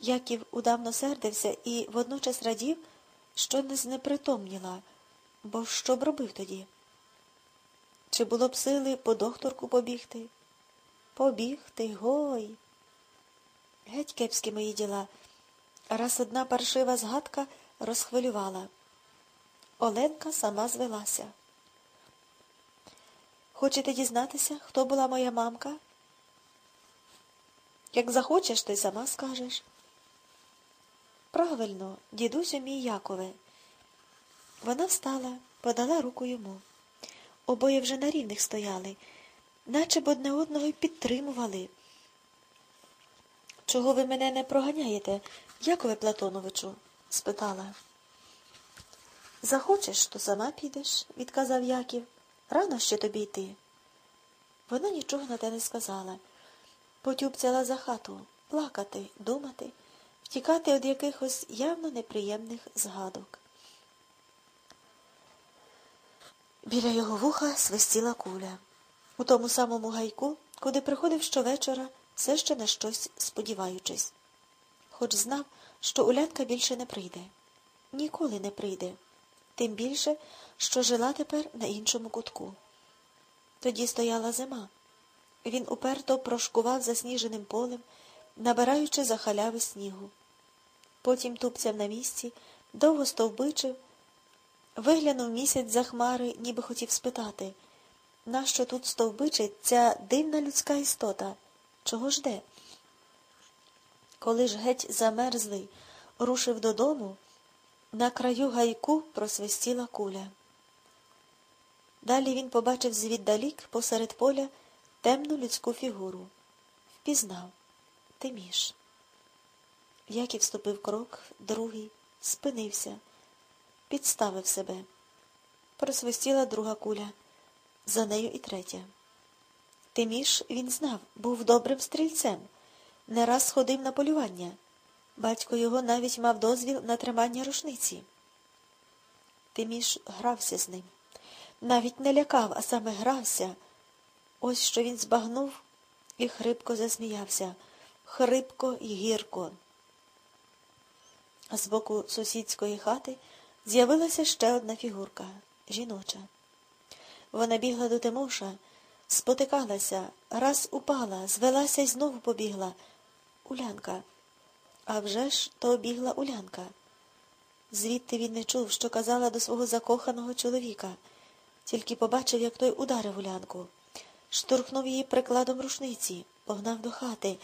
Яків удавно сердився і водночас радів, що не знепритомніла, бо що б робив тоді? Чи було б сили по докторку побігти? Побігти, гой. Геть кепські мої діла. Раз одна паршива згадка розхвилювала. Оленка сама звелася. Хочете дізнатися, хто була моя мамка? Як захочеш, то й сама скажеш. Правильно, дідусю мій Якове. Вона встала, подала руку йому. Обоє вже на рівних стояли, наче б одне одного й підтримували. Чого ви мене не проганяєте, Якове Платоновичу? спитала. Захочеш, то сама підеш, відказав Яків. Рано ще тобі йти. Вона нічого на те не сказала. Потюбцяла за хату, плакати, думати, втікати від якихось явно неприємних згадок. Біля його вуха свистіла куля. У тому самому гайку, куди приходив щовечора, все ще на щось сподіваючись. Хоч знав, що Улянка більше не прийде. Ніколи не прийде. Тим більше, що жила тепер на іншому кутку. Тоді стояла зима. Він уперто прошкував засніженим полем, набираючи за халяви снігу. Потім тупцяв на місці, довго стовбичив, виглянув місяць за хмари, ніби хотів спитати, нащо тут стовбичить ця дивна людська істота? Чого жде? Коли ж геть замерзлий, рушив додому, на краю гайку просвистіла куля. Далі він побачив звіддалік посеред поля темну людську фігуру. Впізнав Тиміш. Яків ступив крок, другий, спинився, підставив себе. Просвистіла друга куля, за нею і третя. Тиміш, він знав, був добрим стрільцем, не раз ходив на полювання. Батько його навіть мав дозвіл на тримання рушниці. Тиміш грався з ним. Навіть не лякав, а саме грався. Ось що він збагнув і хрипко засміявся, хрипко і гірко. З боку сусідської хати з'явилася ще одна фігурка жіноча. Вона бігла до Тимоша, спотикалася, раз упала, звелася й знову побігла. Улянка. А вже ж то бігла Улянка. Звідти він не чув, що казала до свого закоханого чоловіка, тільки побачив, як той ударив Улянку штурхнув її прикладом рушниці, погнав до хати,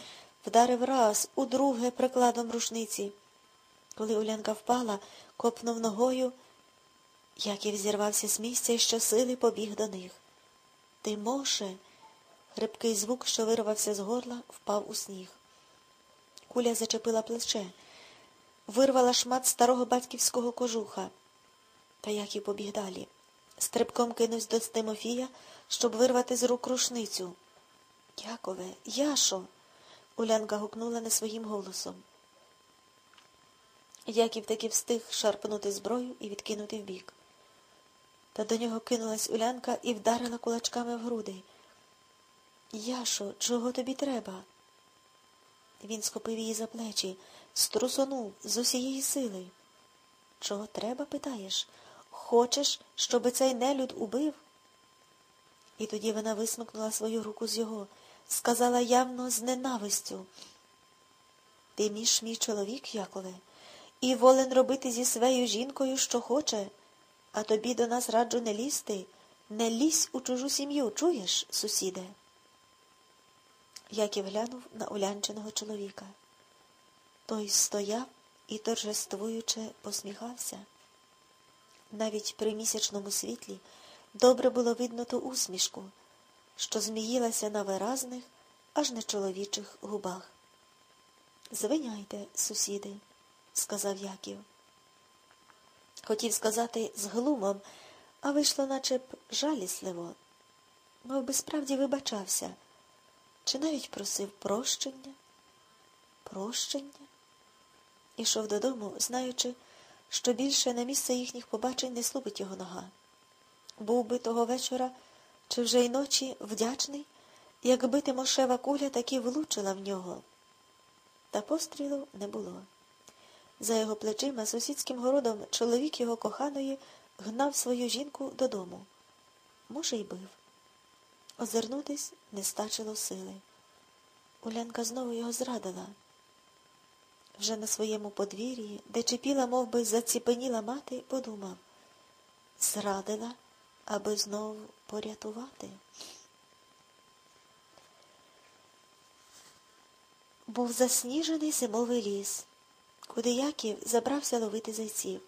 вдарив раз, удруге прикладом рушниці. Коли Улянка впала, копнув ногою, Яків зірвався з місця і щосили побіг до них. Тимоше, хрипкий звук, що вирвався з горла, впав у сніг. Куля зачепила плече, вирвала шмат старого батьківського кожуха. Та Яків побіг далі. Стрибком кинувся до Тимофія, щоб вирвати з рук рушницю. Якове, Яшо. Улянка гукнула не своїм голосом. Яків таки встиг шарпнути зброю і відкинути вбік. Та до нього кинулась Улянка і вдарила кулачками в груди. Яшо, чого тобі треба? Він схопив її за плечі, струсонув з усієї сили. Чого треба, питаєш? Хочеш, щоби цей нелюд убив? І тоді вона висмикнула свою руку з його, сказала явно з ненавистю. Ти між мій чоловік, Якове, і волен робити зі своєю жінкою, що хоче, а тобі до нас раджу не лізти, не лізь у чужу сім'ю, чуєш, сусіде? Яків глянув на улянченого чоловіка. Той стояв і торжествуюче посміхався. Навіть при місячному світлі добре було видно ту усмішку, що зміїлася на виразних, аж не чоловічих губах. Звиняйте, сусіди, сказав Яків. Хотів сказати з глумом, а вийшло наче б жалісливо, мов би справді вибачався, чи навіть просив прощення, прощення, ішов додому, знаючи, що більше на місце їхніх побачень не слубить його нога. Був би того вечора чи вже й ночі вдячний, якби Тимошева куля таки влучила в нього. Та пострілу не було. За його плечима сусідським городом чоловік його коханої гнав свою жінку додому. Може, й бив. Озирнутись не стачило сили. Улянка знову його зрадила. Вже на своєму подвір'ї, де чепіла, мов би, заціпеніла мати, подумав зрадила, аби знову порятувати. Був засніжений зимовий ліс, куди Яків забрався ловити зайців.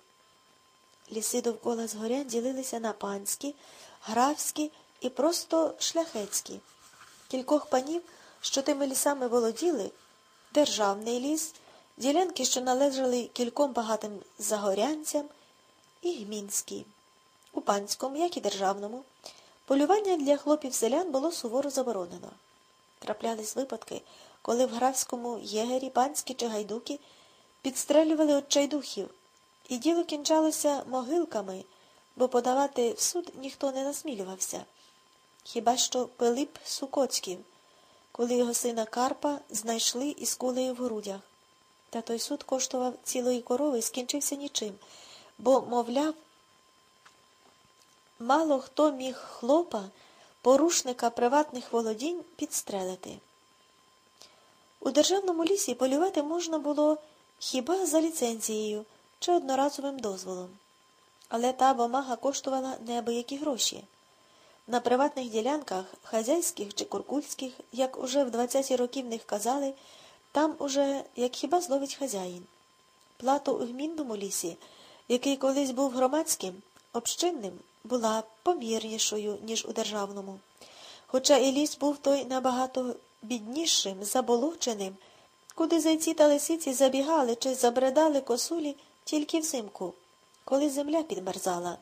Ліси довкола згоря ділилися на панські, графські і просто шляхетські. Кількох панів, що тими лісами володіли, державний ліс, ділянки, що належали кільком багатим загорянцям, і гмінський. У панському, як і державному, полювання для хлопів селян було суворо заборонено. Траплялись випадки, коли в графському єгері панські чи гайдуки підстрелювали отчайдухів, і діло кінчалося могилками, бо подавати в суд ніхто не насмілювався. Хіба що Пилип Сукоцьків, коли його сина Карпа знайшли із кулею в грудях. Та той суд коштував цілої корови і скінчився нічим, бо, мовляв, мало хто міг хлопа, порушника приватних володінь, підстрелити. У державному лісі полювати можна було хіба за ліцензією чи одноразовим дозволом. Але та бумага коштувала неабиякі гроші. На приватних ділянках, хазяйських чи куркульських, як уже в 20-ті роки в них казали, там уже як хіба зловить хазяїн. Плату у гмінному лісі, який колись був громадським, общинним, була помірнішою, ніж у державному. Хоча і ліс був той набагато біднішим, заболоченим, куди зайці та лисиці забігали чи забредали косулі тільки взимку, коли земля підмерзала.